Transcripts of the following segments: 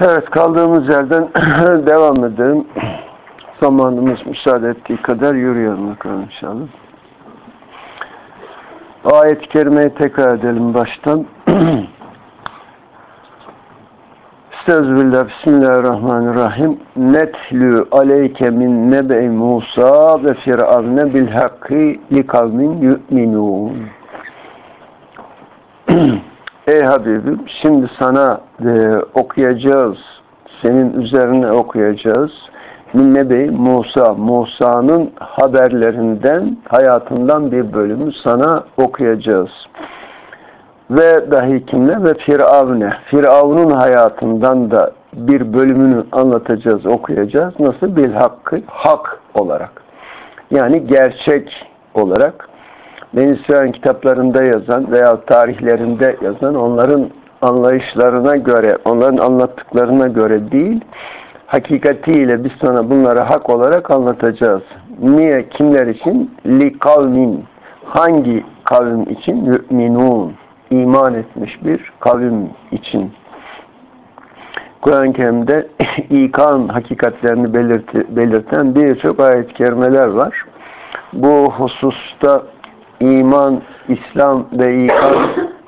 Evet kaldığımız yerden devam edelim. Zamanımız müsaade ettiği kadar yürüyelim bakalım inşallah. Ayet-i kerimeyi tekrar edelim baştan. Estağfirullah, Bismillahirrahmanirrahim. Netlü aleyke min nebe Musa ve firavne bil hakkı li kavmin yu'minun. Ey Habibim, şimdi sana e, okuyacağız, senin üzerine okuyacağız. Min nebe Musa, Musa'nın haberlerinden, hayatından bir bölümü sana okuyacağız ve dahi kimle ve Firavun'e. Firavun'un hayatından da bir bölümünü anlatacağız, okuyacağız. Nasıl? Bil hakkı, hak olarak. Yani gerçek olarak. Ben İsrail kitaplarında yazan veya tarihlerinde yazan onların anlayışlarına göre, onların anlattıklarına göre değil, hakikatiyle biz sana bunları hak olarak anlatacağız. Niye? Kimler için? Li kavmin. Hangi kavim için? Yu'minun iman etmiş bir kavim için. Kur'an-ı Kerim'de ikan hakikatlerini belirti, belirten birçok ayet-i kerimeler var. Bu hususta iman, İslam ve ikan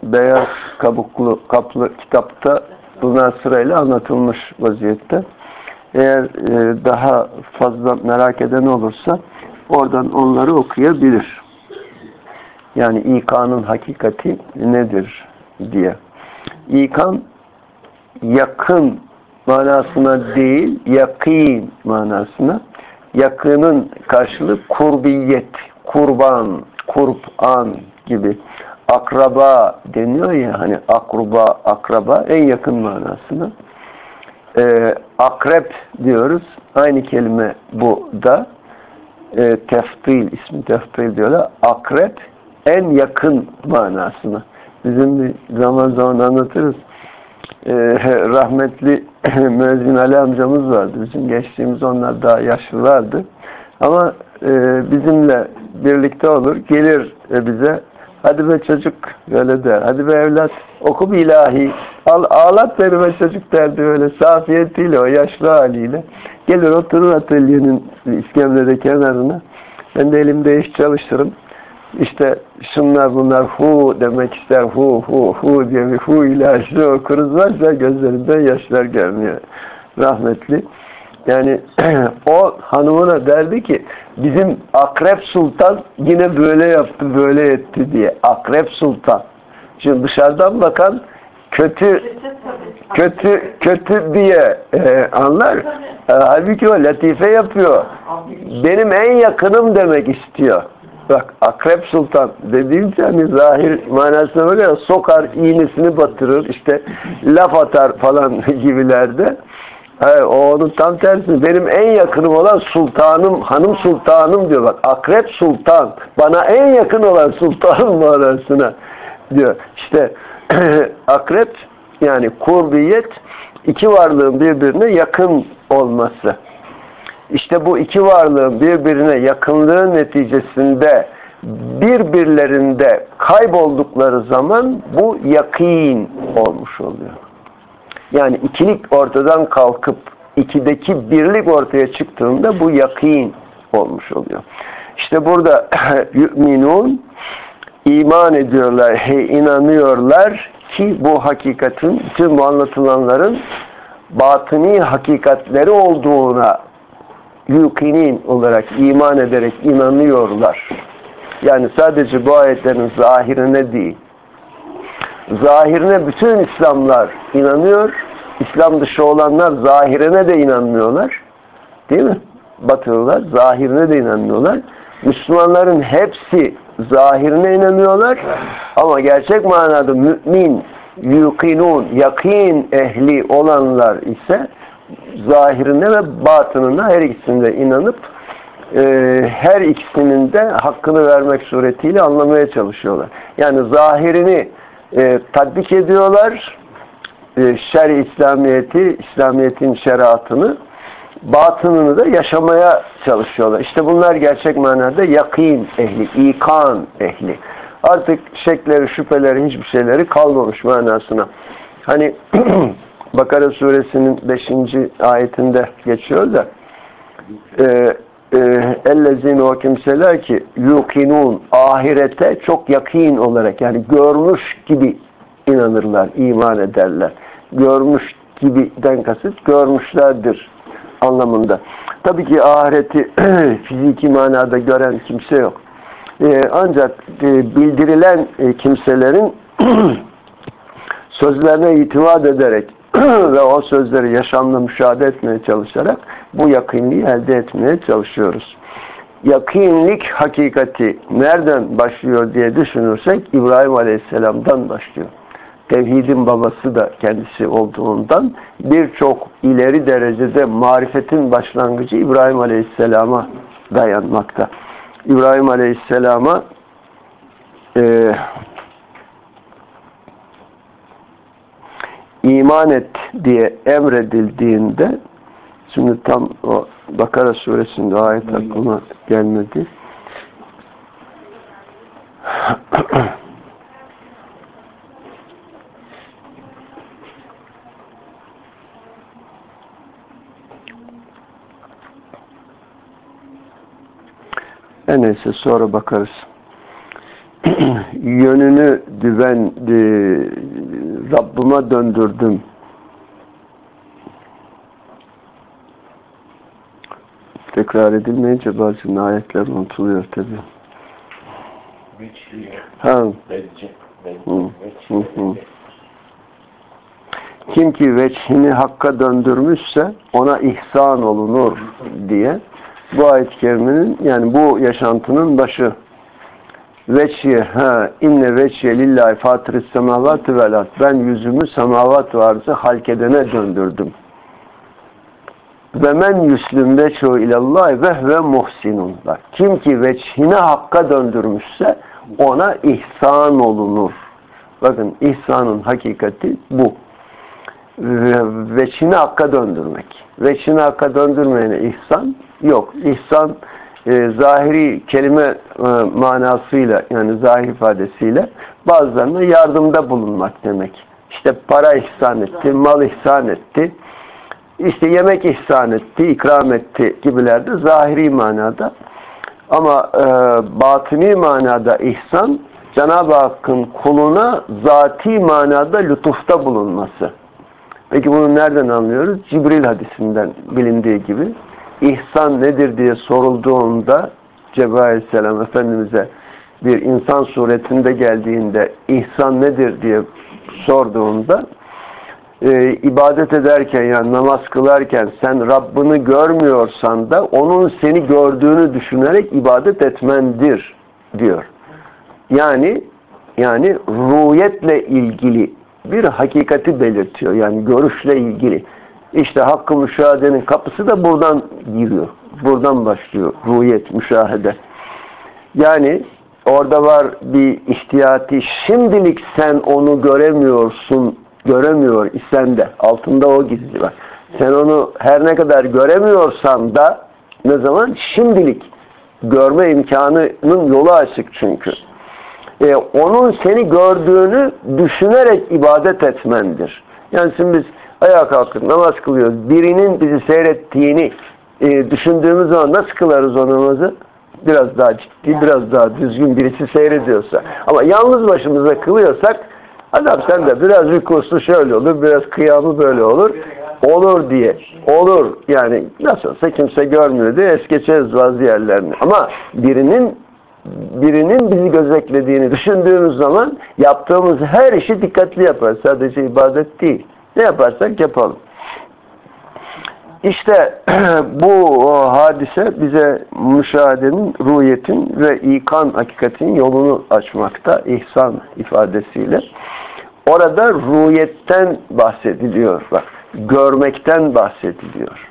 beyaz kabuklu kaplı kitapta bunlar sırayla anlatılmış vaziyette. Eğer e, daha fazla merak eden olursa oradan onları okuyabilir. Yani ikanın hakikati nedir diye. İkan yakın manasına değil, yakin manasına. Yakının karşılığı kurbiyet, kurban, kurban gibi. Akraba deniyor ya hani akruba, akraba en yakın manasına. Ee, akrep diyoruz. Aynı kelime bu da. E, teftil, ismi teftil diyorlar. Akrep en yakın manasını. Bizim zaman zaman anlatırız. Ee, rahmetli Müezzin Ali amcamız vardı. Bizim geçtiğimiz onlar daha yaşlılardı. Ama e, bizimle birlikte olur. Gelir e, bize hadi be çocuk öyle der. Hadi be evlat oku bir ilahi. Al, ağlat beni be çocuk derdi öyle safiyetiyle o yaşlı haliyle. Gelir oturur atölyenin iskemlede kenarına. Ben de elimde iş çalıştırırım işte şunlar bunlar hu demek ister hu hu hu diye bir hu ilahisi okuruz varsa gözlerinden yaşlar gelmiyor. Rahmetli. Yani o hanımına derdi ki bizim Akrep Sultan yine böyle yaptı böyle etti diye. Akrep Sultan. Şimdi dışarıdan bakan kötü kötü kötü diye e, anlar. E, halbuki o latife yapıyor. Benim en yakınım demek istiyor. Bak Akrep Sultan dediğimde hani zahir manasına böyle sokar iğnesini batırır işte laf atar falan gibilerde. Hayır, o onun tam tersi. Benim en yakınım olan sultanım, hanım sultanım diyor. Bak Akrep Sultan. Bana en yakın olan sultanım manasına diyor. İşte akrep yani kurbiyet iki varlığın birbirine yakın olması. İşte bu iki varlığın birbirine yakınlığı neticesinde birbirlerinde kayboldukları zaman bu yakin olmuş oluyor. Yani ikilik ortadan kalkıp ikideki birlik ortaya çıktığında bu yakin olmuş oluyor. İşte burada yu'minun iman ediyorlar, hey, inanıyorlar ki bu hakikatin, tüm bu anlatılanların batıni hakikatleri olduğuna yukinin olarak iman ederek inanıyorlar. Yani sadece bu ayetlerin zahirine değil. Zahirine bütün İslamlar inanıyor. İslam dışı olanlar zahirine de inanmıyorlar. Değil mi? Batılılar zahirine de inanmıyorlar. Müslümanların hepsi zahirine inanıyorlar. Ama gerçek manada mümin, yukinun, yakin ehli olanlar ise zahirine ve batınına her ikisinde inanıp e, her ikisinin de hakkını vermek suretiyle anlamaya çalışıyorlar. Yani zahirini e, tatbik ediyorlar, e, şer İslamiyeti, İslamiyet'in şeriatını, batınını da yaşamaya çalışıyorlar. İşte bunlar gerçek manada yakin ehli, ikan ehli. Artık şekleri, şüpheleri, hiçbir şeyleri kalmamış manasına. Hani Bakara suresinin 5. ayetinde geçiyor da e, ellezine o kimseler ki yukinun ahirete çok yakin olarak yani görmüş gibi inanırlar, iman ederler. Görmüş gibiden kasıt görmüşlerdir anlamında. Tabii ki ahireti fiziki manada gören kimse yok. Ee, ancak e, bildirilen e, kimselerin sözlerine itimat ederek ve o sözleri yaşamla müşahede etmeye çalışarak bu yakınlığı elde etmeye çalışıyoruz. Yakınlık hakikati nereden başlıyor diye düşünürsek İbrahim Aleyhisselam'dan başlıyor. Tevhidin babası da kendisi olduğundan birçok ileri derecede marifetin başlangıcı İbrahim Aleyhisselam'a dayanmakta. İbrahim Aleyhisselam'a e, iman et diye emredildiğinde şimdi tam o Bakara suresinde ayet aklıma gelmedi. En neyse sonra bakarız. Yönünü ben e, Rabbıma döndürdüm. Tekrar edilmeyince bazı ayetler unutuluyor tabi. Ha. Hı, hı, hı. Kim ki veçhini hakka döndürmüşse ona ihsan olunur diye bu ayet-i kerimenin yani bu yaşantının başı veçhiye ha inne veçhiye lillahi fatiris semavatı velat ben yüzümü semavat varsa halkedene döndürdüm. Ve men yüslüm veçhu ilallahi ve ve muhsinun kim ki veçhine hakka döndürmüşse ona ihsan olunur. Bakın ihsanın hakikati bu. Veçhine hakka döndürmek. Veçhine hakka döndürmeyene ihsan yok. İhsan e, zahiri kelime e, manasıyla yani zahir ifadesiyle bazılarına yardımda bulunmak demek. İşte para ihsan etti, mal ihsan etti, işte yemek ihsan etti, ikram etti gibilerde zahiri manada. Ama e, batini manada ihsan Cenab-ı Hakk'ın kuluna zati manada lütufta bulunması. Peki bunu nereden anlıyoruz? Cibril hadisinden bilindiği gibi ihsan nedir diye sorulduğunda Cebrail Aleyhisselam Efendimiz'e bir insan suretinde geldiğinde ihsan nedir diye sorduğunda e, ibadet ederken yani namaz kılarken sen Rabbini görmüyorsan da onun seni gördüğünü düşünerek ibadet etmendir diyor. Yani yani ruhiyetle ilgili bir hakikati belirtiyor. Yani görüşle ilgili. İşte hakkı müşahedenin kapısı da buradan giriyor. Buradan başlıyor ruhiyet, müşahede. Yani orada var bir ihtiyati. Şimdilik sen onu göremiyorsun, göremiyor isen de altında o gizli var. Sen onu her ne kadar göremiyorsan da ne zaman? Şimdilik görme imkanının yolu açık çünkü. Ee, onun seni gördüğünü düşünerek ibadet etmendir. Yani şimdi biz ayağa kalkıp namaz kılıyoruz. Birinin bizi seyrettiğini e, düşündüğümüz zaman nasıl kılarız o namazı? Biraz daha ciddi, biraz daha düzgün birisi seyrediyorsa. Ama yalnız başımıza kılıyorsak adam sen de biraz rükusu şöyle olur, biraz kıyamı böyle olur. Olur diye. Olur. Yani nasıl olsa kimse görmüyor diye es geçeriz bazı yerlerini. Ama birinin birinin bizi gözetlediğini düşündüğümüz zaman yaptığımız her işi dikkatli yaparız. Sadece ibadet değil. Ne yaparsak yapalım. İşte bu hadise bize müşahedenin, ruhiyetin ve ikan hakikatin yolunu açmakta ihsan ifadesiyle. Orada ruhiyetten bahsediliyor. Bak, görmekten bahsediliyor.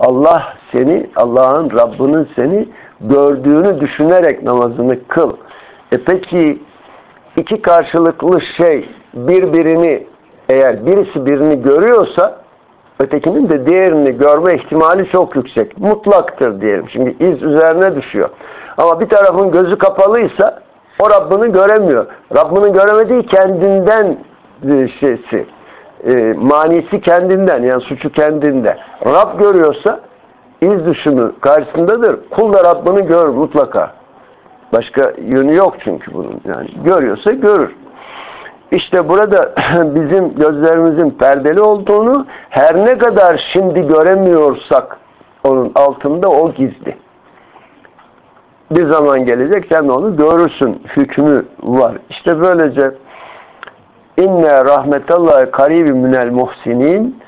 Allah seni, Allah'ın Rabbinin seni gördüğünü düşünerek namazını kıl. E peki iki karşılıklı şey birbirini eğer birisi birini görüyorsa ötekinin de diğerini görme ihtimali çok yüksek. Mutlaktır diyelim. Şimdi iz üzerine düşüyor. Ama bir tarafın gözü kapalıysa o Rabbini göremiyor. Rabbini göremediği kendinden şeysi e, manisi kendinden yani suçu kendinde. Rab görüyorsa iz düşümü karşısındadır. Kul da Rabbini gör mutlaka. Başka yönü yok çünkü bunun. Yani görüyorsa görür. İşte burada bizim gözlerimizin perdeli olduğunu her ne kadar şimdi göremiyorsak onun altında o gizli. Bir zaman gelecek sen onu görürsün. Hükmü var. İşte böylece inne rahmetallahi karibi minel muhsinin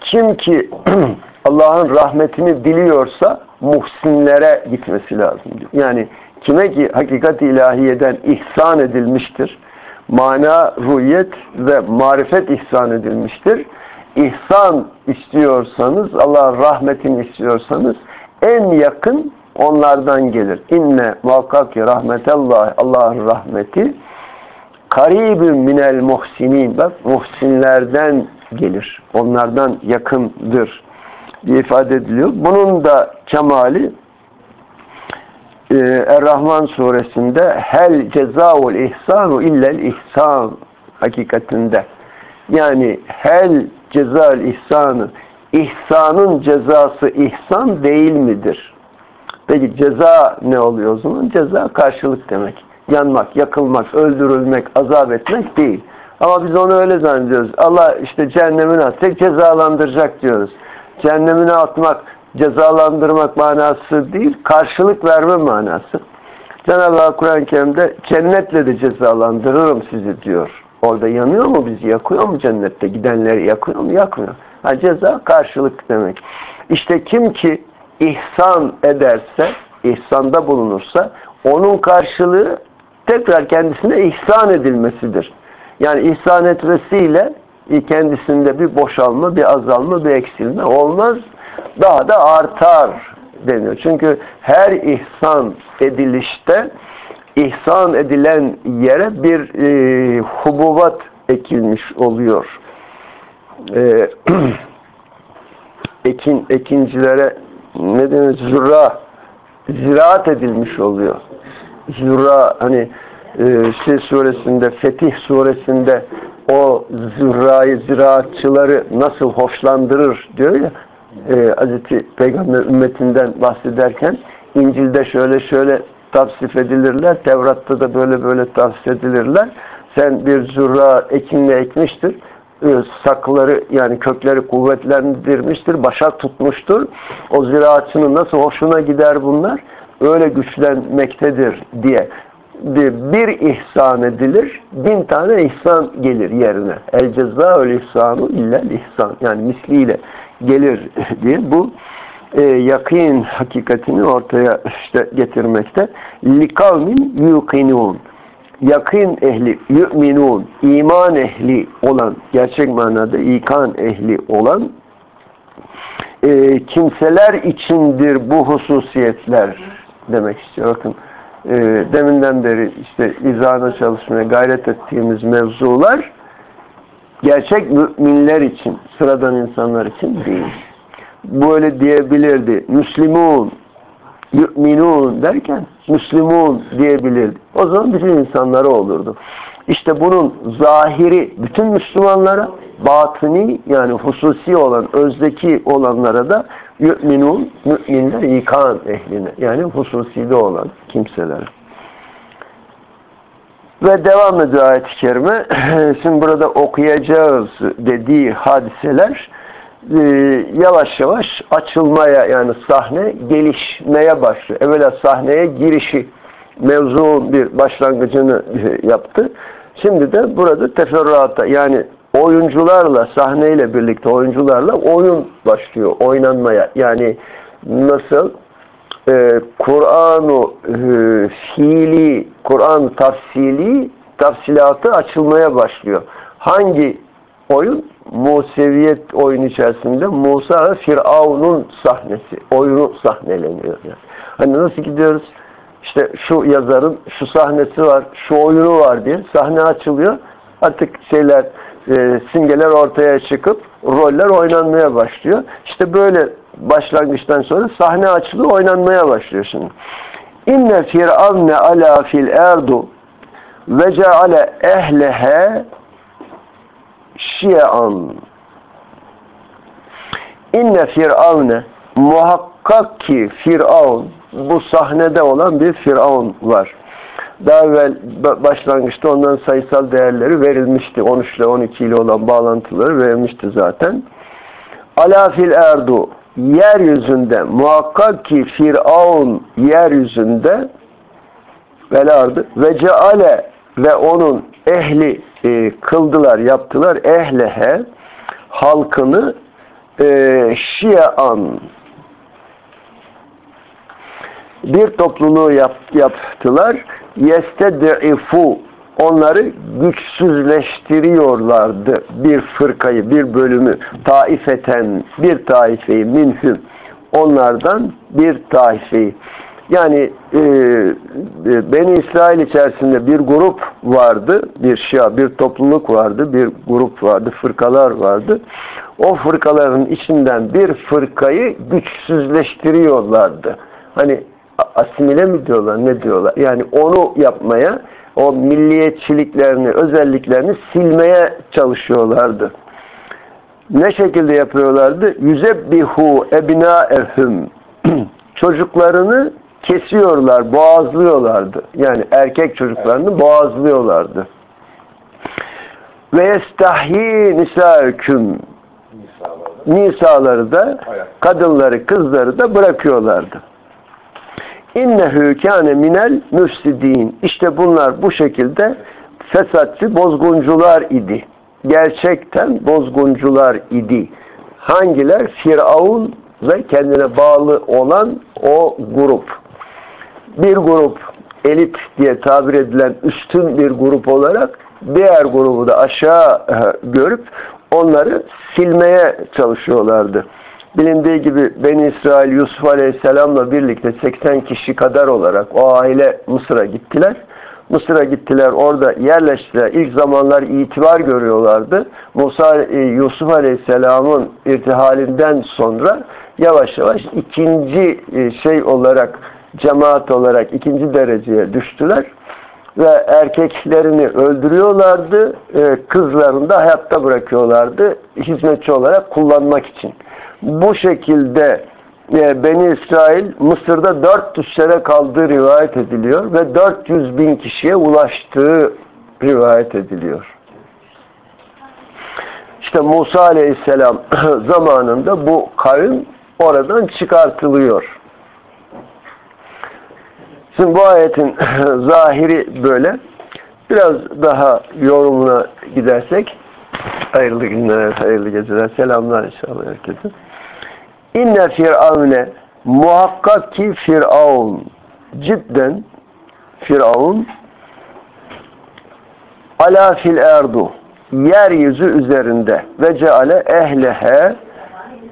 kim ki Allah'ın rahmetini diliyorsa muhsinlere gitmesi lazım. Yani kime ki hakikat ilahiyeden ihsan edilmiştir mana, ruhiyet ve marifet ihsan edilmiştir. İhsan istiyorsanız, Allah'ın rahmetini istiyorsanız en yakın onlardan gelir. İnne muhakkak ki rahmetallah, Allah'ın rahmeti karibün minel muhsinin bak muhsinlerden gelir. Onlardan yakındır diye ifade ediliyor. Bunun da kemali e, Er-Rahman suresinde hel cezaul ihsanu illel ihsan hakikatinde yani hel cezal ihsanı ihsanın cezası ihsan değil midir? Peki ceza ne oluyor o zaman? Ceza karşılık demek. Yanmak, yakılmak, öldürülmek, azap etmek değil. Ama biz onu öyle zannediyoruz. Allah işte cehennemine atacak, cezalandıracak diyoruz. Cehennemine atmak, cezalandırmak manası değil, karşılık verme manası. Cenab-ı Hak Kur'an-ı Kerim'de cennetle de cezalandırırım sizi diyor. Orada yanıyor mu bizi? Yakıyor mu cennette? Gidenleri yakıyor mu? Yakmıyor. Ha, ceza karşılık demek. İşte kim ki ihsan ederse, ihsanda bulunursa onun karşılığı tekrar kendisine ihsan edilmesidir. Yani ihsan etmesiyle kendisinde bir boşalma, bir azalma, bir eksilme olmaz daha da artar deniyor. Çünkü her ihsan edilişte ihsan edilen yere bir e, hububat ekilmiş oluyor. E, ekin ekincilere ne denir? Zürra ziraat edilmiş oluyor. Zürra hani e, şey suresinde Fetih suresinde o zürrayı ziraatçıları nasıl hoşlandırır diyor ya e, Hazreti Peygamber ümmetinden bahsederken İncil'de şöyle şöyle tavsif edilirler. Tevrat'ta da böyle böyle tavsif edilirler. Sen bir zürra ekinle ekmiştir. E, sakları yani kökleri kuvvetlendirmiştir. Başa tutmuştur. O ziraatçının nasıl hoşuna gider bunlar? Öyle güçlenmektedir diye bir ihsan edilir, bin tane ihsan gelir yerine. El ceza ihsanu illel ihsan. Yani misliyle gelir diye bu e, yakın hakikatini ortaya işte getirmekte. Likavmin yuqinun. Yakın ehli, yu'minun, iman ehli olan, gerçek manada ikan ehli olan e, kimseler içindir bu hususiyetler demek istiyor. Bakın e, deminden beri işte izahına çalışmaya gayret ettiğimiz mevzular gerçek müminler için, sıradan insanlar için değil. Böyle diyebilirdi. Müslümun, müminun derken Müslümun diyebilirdi. O zaman bütün insanlara olurdu. İşte bunun zahiri bütün Müslümanlara, batini yani hususi olan, özdeki olanlara da müminun, müminler ikan ehline yani hususide olan kimselere. Ve devam ediyor ayet-i kerime. Şimdi burada okuyacağız dediği hadiseler e, yavaş yavaş açılmaya yani sahne gelişmeye başlıyor. Evvela sahneye girişi mevzu bir başlangıcını e, yaptı. Şimdi de burada teferruata yani oyuncularla sahneyle birlikte oyuncularla oyun başlıyor oynanmaya. Yani nasıl e, Kur'an-ı e, fiili, Kur'an tafsili, tafsilatı açılmaya başlıyor. Hangi oyun? Museviyet oyun içerisinde Musa ve Firavun'un sahnesi, oyunu sahneleniyor. Yani. Hani nasıl gidiyoruz? İşte şu yazarın şu sahnesi var, şu oyunu var diye sahne açılıyor. Artık şeyler, e, simgeler ortaya çıkıp roller oynanmaya başlıyor. İşte böyle başlangıçtan sonra sahne açılıyor, oynanmaya başlıyor şimdi. İnne firavne ala fil erdu ve ceale ehlehe şiyan. İnne firavne muhakkak ki Firavun bu sahnede olan bir Firavun var. Daha evvel başlangıçta onların sayısal değerleri verilmişti. 13 ile 12 ile olan bağlantıları verilmişti zaten. Ala fil erdu yeryüzünde muhakkak ki Firavun yeryüzünde velardı ve ceale ve onun ehli e, kıldılar, yaptılar ehlehe halkını e, şiaan. Bir topluluğu yap, yaptılar. Yestedifu onları güçsüzleştiriyorlardı bir fırkayı, bir bölümü taifeten bir taifeyi minhüm onlardan bir taifeyi yani e, e, Beni İsrail içerisinde bir grup vardı, bir şia, bir topluluk vardı, bir grup vardı, fırkalar vardı. O fırkaların içinden bir fırkayı güçsüzleştiriyorlardı. Hani asimile mi diyorlar, ne diyorlar? Yani onu yapmaya, o milliyetçiliklerini, özelliklerini silmeye çalışıyorlardı. Ne şekilde yapıyorlardı? Yüzebbihu ebnaehum çocuklarını kesiyorlar, boğazlıyorlardı. Yani erkek çocuklarını boğazlıyorlardı. Ve yestahyi nisaüküm nisaları da kadınları, kızları da bırakıyorlardı. İnnehü kâne minel müfsidin. İşte bunlar bu şekilde fesatçı bozguncular idi. Gerçekten bozguncular idi. Hangiler? Firavun ve kendine bağlı olan o grup bir grup elit diye tabir edilen üstün bir grup olarak diğer grubu da aşağı e, görüp onları silmeye çalışıyorlardı. Bilindiği gibi Ben İsrail Yusuf Aleyhisselam'la birlikte 80 kişi kadar olarak o aile Mısır'a gittiler. Mısır'a gittiler, orada yerleştiler. İlk zamanlar itibar görüyorlardı. Musa e, Yusuf Aleyhisselam'ın irtihalinden sonra yavaş yavaş ikinci e, şey olarak cemaat olarak ikinci dereceye düştüler ve erkeklerini öldürüyorlardı, e, kızlarını da hayatta bırakıyorlardı hizmetçi olarak kullanmak için. Bu şekilde e, Beni İsrail Mısır'da 400 sene kaldığı rivayet ediliyor ve 400 bin kişiye ulaştığı rivayet ediliyor. İşte Musa Aleyhisselam zamanında bu kavim oradan çıkartılıyor. Şimdi bu ayetin zahiri böyle. Biraz daha yorumuna gidersek hayırlı günler, hayırlı geceler. Selamlar inşallah herkese. İnne firavne muhakkak ki firavun cidden firavun ala fil erdu yeryüzü üzerinde ve ceale ehlehe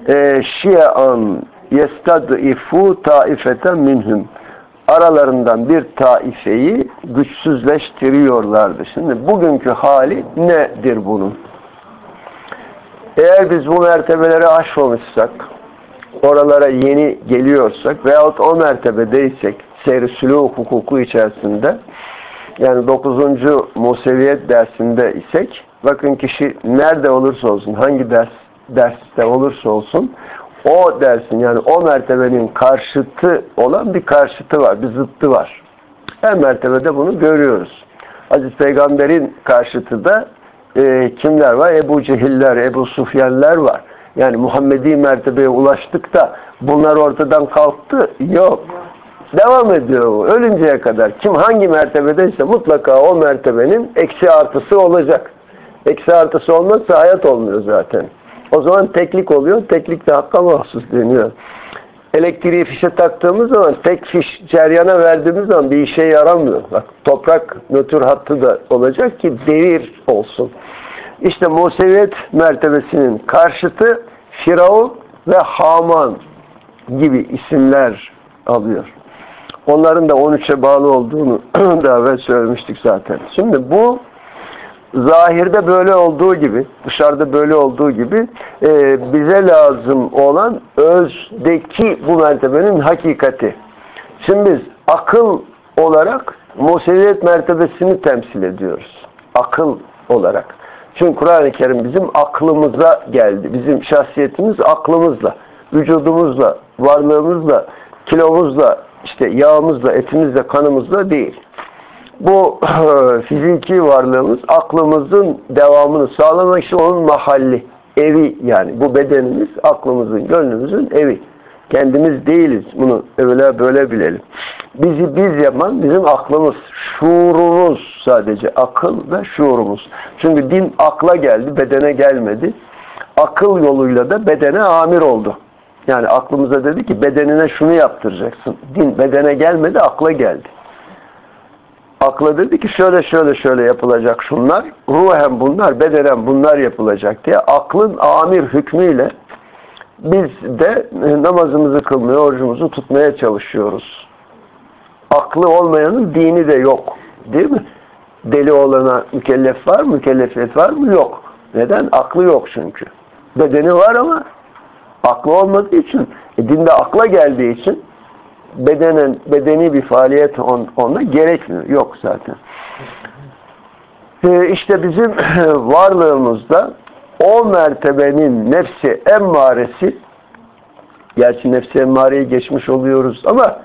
e, şia'an yestadifu taifeten minhum aralarından bir taifeyi güçsüzleştiriyorlardı. Şimdi bugünkü hali nedir bunun? Eğer biz bu mertebelere aşmamışsak, oralara yeni geliyorsak veyahut o mertebedeysek, seyri sülûk hukuku içerisinde, yani 9. Museviyet dersinde isek, bakın kişi nerede olursa olsun, hangi ders derste olursa olsun, o dersin yani o mertebenin karşıtı olan bir karşıtı var, bir zıttı var. Her mertebede bunu görüyoruz. Aziz Peygamber'in karşıtı da e, kimler var? Ebu Cehiller, Ebu Sufyenler var. Yani Muhammedi mertebeye ulaştık da bunlar ortadan kalktı. Yok. Devam ediyor. Ölünceye kadar. Kim hangi mertebedeyse mutlaka o mertebenin eksi artısı olacak. Eksi artısı olmazsa hayat olmuyor zaten. O zaman teklik oluyor. Teklik de hakka mahsus deniyor. Elektriği fişe taktığımız zaman tek fiş ceryana verdiğimiz zaman bir işe yaramıyor. Bak toprak nötr hattı da olacak ki devir olsun. İşte Museviyet mertebesinin karşıtı Firavun ve Haman gibi isimler alıyor. Onların da 13'e bağlı olduğunu daha evvel söylemiştik zaten. Şimdi bu zahirde böyle olduğu gibi, dışarıda böyle olduğu gibi e, bize lazım olan özdeki bu mertebenin hakikati. Şimdi biz akıl olarak Museviyet mertebesini temsil ediyoruz. Akıl olarak. Çünkü Kur'an-ı Kerim bizim aklımıza geldi. Bizim şahsiyetimiz aklımızla, vücudumuzla, varlığımızla, kilomuzla, işte yağımızla, etimizle, kanımızla değil. Bu fiziki varlığımız aklımızın devamını sağlamak için onun mahalli, evi yani. Bu bedenimiz aklımızın, gönlümüzün evi. Kendimiz değiliz. Bunu öyle böyle bilelim. Bizi biz yapan bizim aklımız, şuurumuz sadece. Akıl ve şuurumuz. Çünkü din akla geldi, bedene gelmedi. Akıl yoluyla da bedene amir oldu. Yani aklımıza dedi ki bedenine şunu yaptıracaksın. Din bedene gelmedi, akla geldi. Akla dedi ki şöyle şöyle şöyle yapılacak şunlar. Ruhen bunlar, bedenen bunlar yapılacak diye aklın amir hükmüyle biz de namazımızı kılmaya, orucumuzu tutmaya çalışıyoruz. Aklı olmayanın dini de yok. Değil mi? Deli olana mükellef var mı? Mükellefiyet var mı? Yok. Neden? Aklı yok çünkü. Bedeni var ama aklı olmadığı için, e, dinde akla geldiği için bedenen, bedeni bir faaliyet on, onda gerekmiyor. Yok zaten. E, işte bizim varlığımızda o mertebenin nefsi emmaresi gerçi nefsi emmareyi geçmiş oluyoruz ama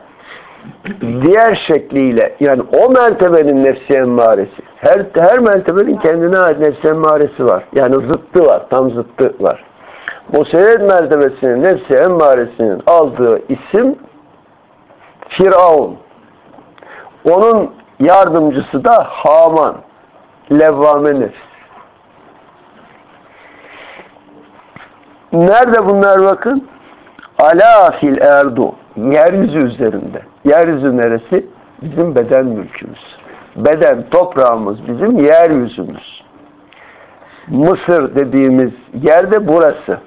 diğer şekliyle yani o mertebenin nefsi emmaresi her, her mertebenin kendine ait nefsi emmaresi var. Yani zıttı var. Tam zıttı var. Bu seyyed mertebesinin nefsi emmaresinin aldığı isim Firavun. Onun yardımcısı da Haman. Levvame nefs. Nerede bunlar bakın? Ala fil erdu. Yeryüzü üzerinde. Yeryüzü neresi? Bizim beden mülkümüz. Beden, toprağımız bizim yeryüzümüz. Mısır dediğimiz yerde burası.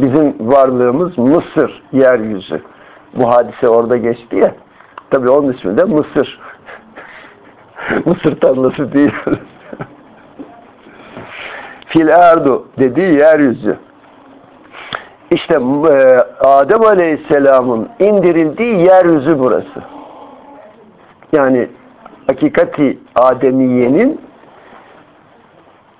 Bizim varlığımız Mısır yeryüzü. Bu hadise orada geçti ya. Tabii onun ismi de Mısır. Mısır tarlası değil. Fil erdu dediği yeryüzü. İşte e, Adem Aleyhisselam'ın indirildiği yeryüzü burası. Yani hakikati Ademiye'nin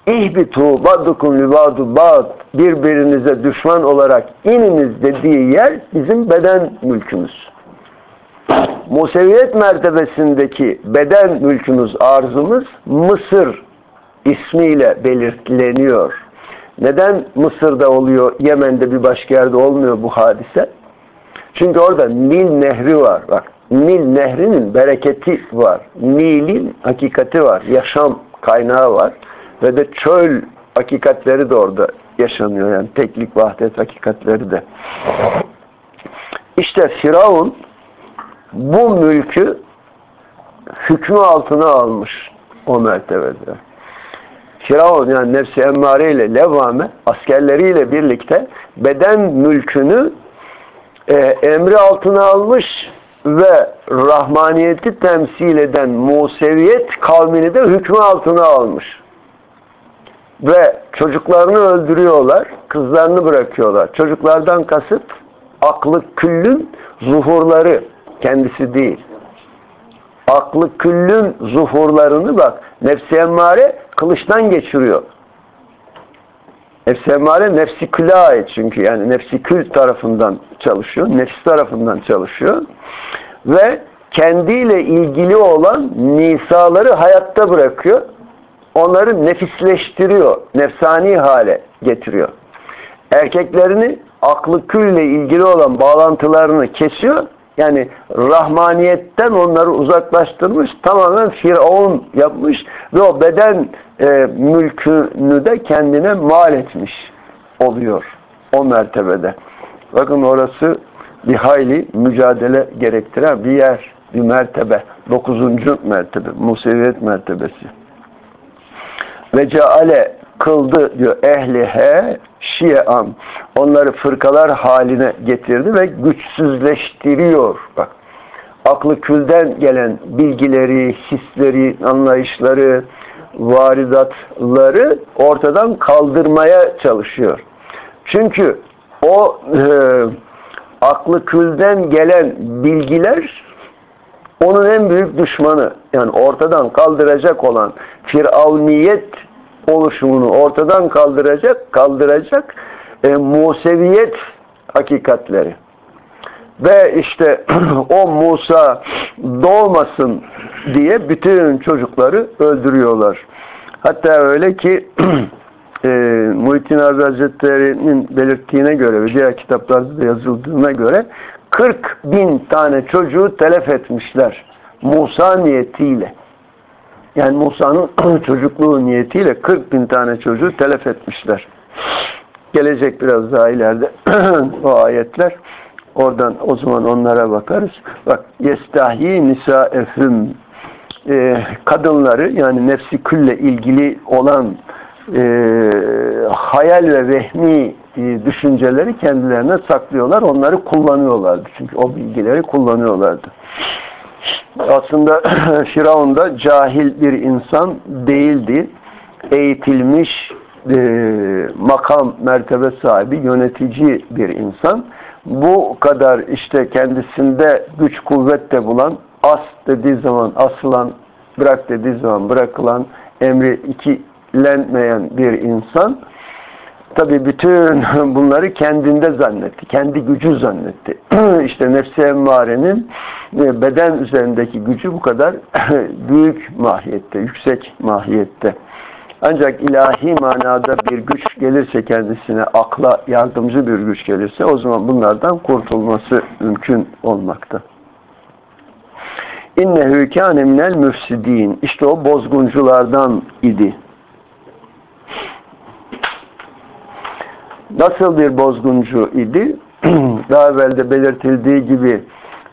ihbitu baddukum libadu bad birbirinize düşman olarak ininiz dediği yer bizim beden mülkümüz. Museviyet mertebesindeki beden mülkümüz, arzımız Mısır ismiyle belirtileniyor. Neden Mısır'da oluyor, Yemen'de bir başka yerde olmuyor bu hadise? Çünkü orada Nil Nehri var. Bak, Nil Nehri'nin bereketi var. Nil'in hakikati var. Yaşam kaynağı var. Ve de çöl hakikatleri de orada yaşanıyor. Yani teklik, vahdet hakikatleri de. İşte Firavun bu mülkü hükmü altına almış o mertebede. Firavun yani nefsi emmare ile levvame askerleriyle birlikte beden mülkünü e, emri altına almış ve rahmaniyeti temsil eden Museviyet kavmini de hükmü altına almış. Ve çocuklarını öldürüyorlar, kızlarını bırakıyorlar. Çocuklardan kasıt aklı küllün zuhurları kendisi değil. Aklı küllün zuhurlarını bak nefsi emmare kılıçtan geçiriyor. Nefsi emmare nefsi küle ait çünkü yani nefsi kül tarafından çalışıyor. Nefsi tarafından çalışıyor. Ve kendiyle ilgili olan nisaları hayatta bırakıyor. Onları nefisleştiriyor. Nefsani hale getiriyor. Erkeklerini aklı külle ilgili olan bağlantılarını kesiyor yani rahmaniyetten onları uzaklaştırmış, tamamen Firavun yapmış ve o beden e, mülkünü de kendine mal etmiş oluyor o mertebede. Bakın orası bir hayli mücadele gerektiren bir yer, bir mertebe. Dokuzuncu mertebe, Museviyet mertebesi. Ve ceale kıldı diyor ehlihe şiyan. Onları fırkalar haline getirdi ve güçsüzleştiriyor. Bak aklı külden gelen bilgileri, hisleri, anlayışları, varidatları ortadan kaldırmaya çalışıyor. Çünkü o e, aklı külden gelen bilgiler onun en büyük düşmanı. Yani ortadan kaldıracak olan firavniyet oluşumunu ortadan kaldıracak, kaldıracak e, Museviyet hakikatleri. Ve işte o Musa doğmasın diye bütün çocukları öldürüyorlar. Hatta öyle ki e, Muhittin Arabi Hazretleri'nin belirttiğine göre ve diğer kitaplarda da yazıldığına göre 40 bin tane çocuğu telef etmişler. Musa niyetiyle. Yani Musa'nın çocukluğu niyetiyle 40 bin tane çocuğu telef etmişler. Gelecek biraz daha ileride o ayetler. Oradan o zaman onlara bakarız. Bak yestahi nisa efhüm e, kadınları yani nefsi külle ilgili olan e, hayal ve vehmi e, düşünceleri kendilerine saklıyorlar. Onları kullanıyorlardı. Çünkü o bilgileri kullanıyorlardı. Aslında Firavun da cahil bir insan değildi. Eğitilmiş e, makam, mertebe sahibi, yönetici bir insan. Bu kadar işte kendisinde güç kuvvet de bulan, as dediği zaman asılan, bırak dediği zaman bırakılan, emri ikilenmeyen bir insan tabi bütün bunları kendinde zannetti. Kendi gücü zannetti. işte nefsi emmarenin e, beden üzerindeki gücü bu kadar büyük mahiyette, yüksek mahiyette. Ancak ilahi manada bir güç gelirse kendisine, akla yardımcı bir güç gelirse o zaman bunlardan kurtulması mümkün olmakta. İnnehu kâne minel müfsidîn. İşte o bozgunculardan idi. Nasıl bir bozguncu idi? Daha evvel de belirtildiği gibi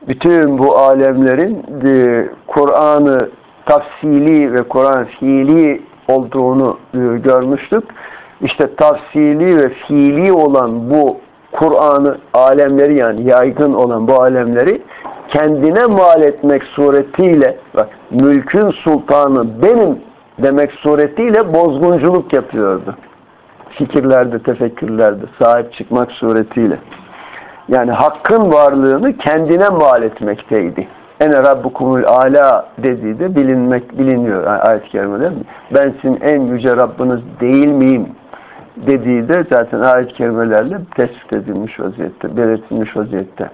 bütün bu alemlerin e, Kur'an'ı tafsili ve Kur'an fiili olduğunu e, görmüştük. İşte tafsili ve fiili olan bu Kur'an'ı alemleri yani yaygın olan bu alemleri kendine mal etmek suretiyle bak mülkün sultanı benim demek suretiyle bozgunculuk yapıyordu. Fikirlerde, tefekkürlerde sahip çıkmak suretiyle. Yani hakkın varlığını kendine mal etmekteydi. Ene Rabbukumul Ala dediği de bilinmek, biliniyor ayet-i kerimede. Ben sizin en yüce Rabbiniz değil miyim? dediği de zaten ayet-i kerimelerle tespit edilmiş vaziyette, belirtilmiş vaziyette.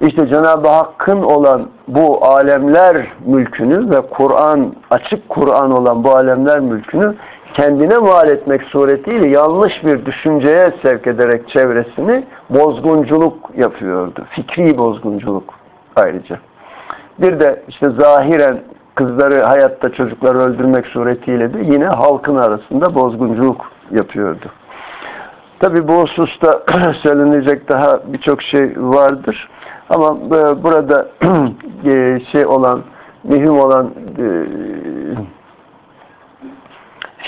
İşte Cenab-ı Hakk'ın olan bu alemler mülkünü ve Kur'an, açık Kur'an olan bu alemler mülkünü kendine mal etmek suretiyle yanlış bir düşünceye sevk ederek çevresini bozgunculuk yapıyordu. Fikri bozgunculuk ayrıca. Bir de işte zahiren kızları hayatta çocukları öldürmek suretiyle de yine halkın arasında bozgunculuk yapıyordu. Tabi bu hususta söylenecek daha birçok şey vardır. Ama e, burada e, şey olan, mühim olan e,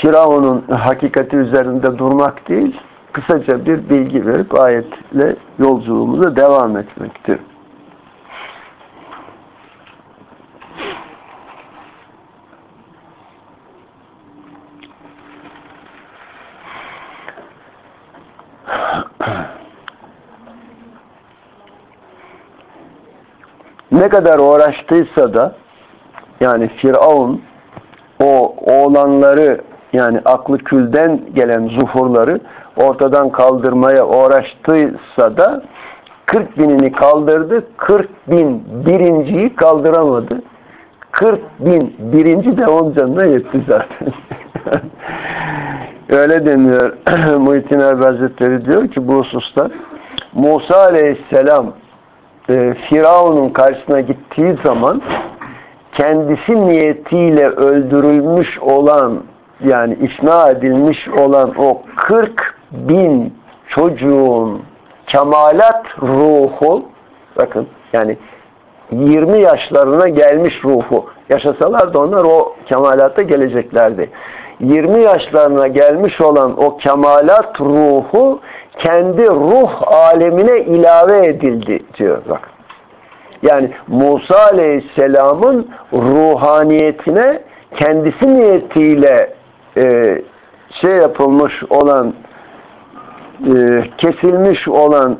Firavun'un hakikati üzerinde durmak değil, kısaca bir bilgi verip ayetle yolculuğumuza devam etmektir. ne kadar uğraştıysa da yani Firavun o oğlanları yani aklı külden gelen zuhurları ortadan kaldırmaya uğraştıysa da 40 binini kaldırdı. 40 bin birinciyi kaldıramadı. 40 bin birinci de onun canına yetti zaten. Öyle deniyor. Muhittin Erbi Hazretleri diyor ki bu hususta Musa Aleyhisselam e, Firavun'un karşısına gittiği zaman kendisi niyetiyle öldürülmüş olan yani ifna edilmiş olan o 40 bin çocuğun kemalat ruhu bakın yani 20 yaşlarına gelmiş ruhu yaşasalar da onlar o kemalata geleceklerdi. 20 yaşlarına gelmiş olan o kemalat ruhu kendi ruh alemine ilave edildi diyor bak. Yani Musa Aleyhisselam'ın ruhaniyetine kendisi niyetiyle e, şey yapılmış olan e, kesilmiş olan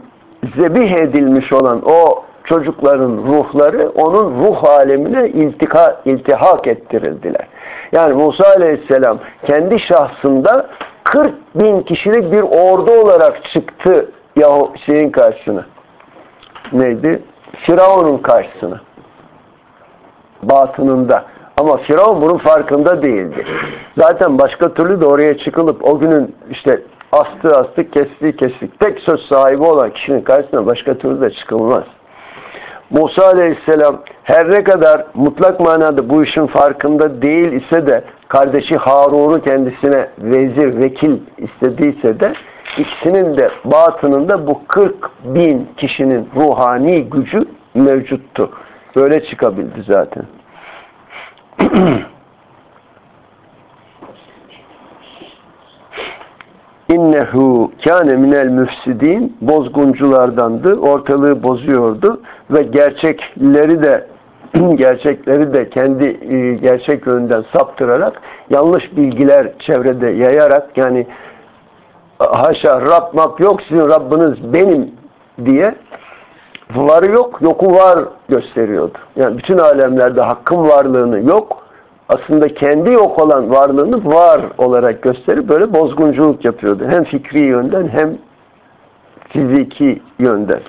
zebih edilmiş olan o çocukların ruhları onun ruh alemine iltika, iltihak ettirildiler. Yani Musa Aleyhisselam kendi şahsında 40 bin kişilik bir ordu olarak çıktı Yahu şeyin karşısına. Neydi? Firavun'un karşısına. Batınında. Ama Firavun bunun farkında değildi. Zaten başka türlü de oraya çıkılıp o günün işte astı astı kestiği kestik. Tek söz sahibi olan kişinin karşısına başka türlü de çıkılmaz. Musa Aleyhisselam her ne kadar mutlak manada bu işin farkında değil ise de kardeşi Harun'u kendisine vezir, vekil istediyse de ikisinin de batınında bu 40 bin kişinin ruhani gücü mevcuttu. Böyle çıkabildi zaten. İnnehu kâne minel müfsidin bozgunculardandı. Ortalığı bozuyordu ve gerçekleri de gerçekleri de kendi e, gerçek yönünden saptırarak yanlış bilgiler çevrede yayarak yani haşa Rab map yok sizin Rabbiniz benim diye varı yok, yoku var gösteriyordu. Yani bütün alemlerde hakkın varlığını yok, aslında kendi yok olan varlığını var olarak gösterip böyle bozgunculuk yapıyordu. Hem fikri yönden hem fiziki yönden.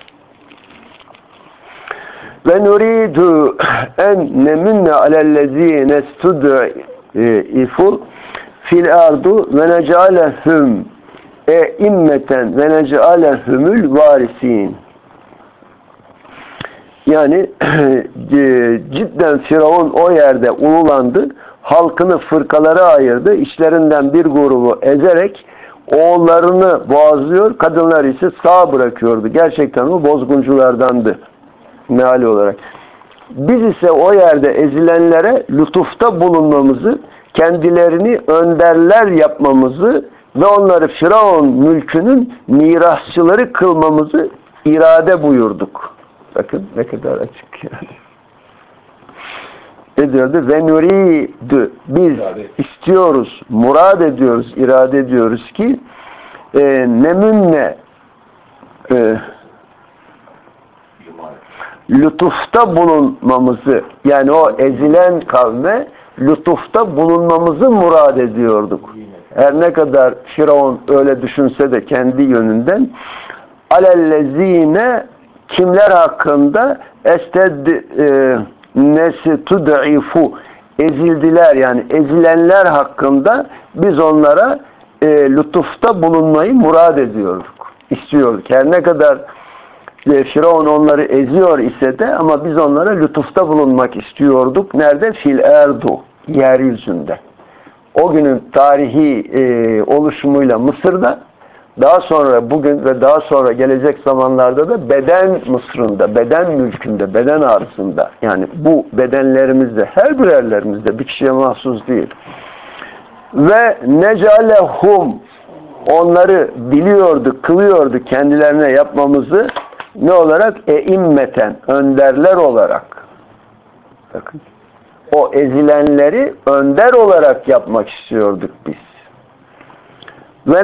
Ve nuridu en neminne alellezine stud'ifu fil ardu ve necalehum e immeten ve necalehumul varisin. Yani cidden Firavun o yerde ululandı. Halkını fırkalara ayırdı. İçlerinden bir grubu ezerek oğullarını boğazlıyor. Kadınlar ise sağ bırakıyordu. Gerçekten o bozgunculardandı. Meali olarak. Biz ise o yerde ezilenlere lütufta bulunmamızı, kendilerini önderler yapmamızı ve onları Firavun mülkünün mirasçıları kılmamızı irade buyurduk. Bakın ne kadar açık yani. Ne diyordu? Ve nuridü. Biz istiyoruz, murad ediyoruz, irade ediyoruz ki e, nemünne e, lütufta bulunmamızı yani o ezilen kavme lütufta bulunmamızı murad ediyorduk. Her ne kadar Firavun öyle düşünse de kendi yönünden alellezine kimler hakkında ested e, nesi tud'ifu ezildiler yani ezilenler hakkında biz onlara e, lütufta bulunmayı murad ediyorduk. istiyorduk. Her ne kadar e, Firavun onları eziyor ise de ama biz onlara lütufta bulunmak istiyorduk. Nerede? Fil erdu. Yeryüzünde. O günün tarihi e, oluşumuyla Mısır'da daha sonra bugün ve daha sonra gelecek zamanlarda da beden Mısır'ında, beden mülkünde, beden arzında yani bu bedenlerimizde, her birerlerimizde bir kişiye mahsus değil. Ve necalehum onları biliyordu, kılıyordu kendilerine yapmamızı ne olarak? Eimmeten, önderler olarak. Bakın. O ezilenleri önder olarak yapmak istiyorduk biz. Ve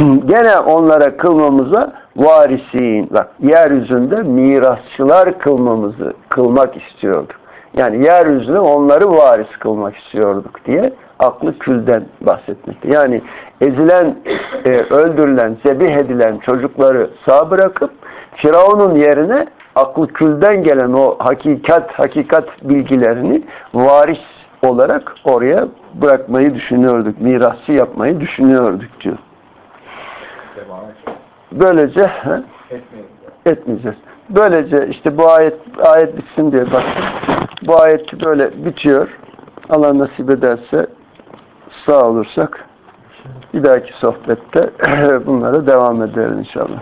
gene onlara kılmamıza varisin. Bak yeryüzünde mirasçılar kılmamızı kılmak istiyorduk. Yani yeryüzüne onları varis kılmak istiyorduk diye aklı külden bahsetmekte. Yani ezilen, e, öldürülen, zebih edilen çocukları sağ bırakıp Firavun'un yerine aklı külden gelen o hakikat, hakikat bilgilerini varis olarak oraya bırakmayı düşünüyorduk. Mirasçı yapmayı düşünüyorduk diyor. Böylece etmeyeceğiz. Böylece işte bu ayet ayet bitsin diye baktım. Bu ayet böyle bitiyor. Allah nasip ederse sağ olursak bir dahaki sohbette bunlara devam ederiz inşallah.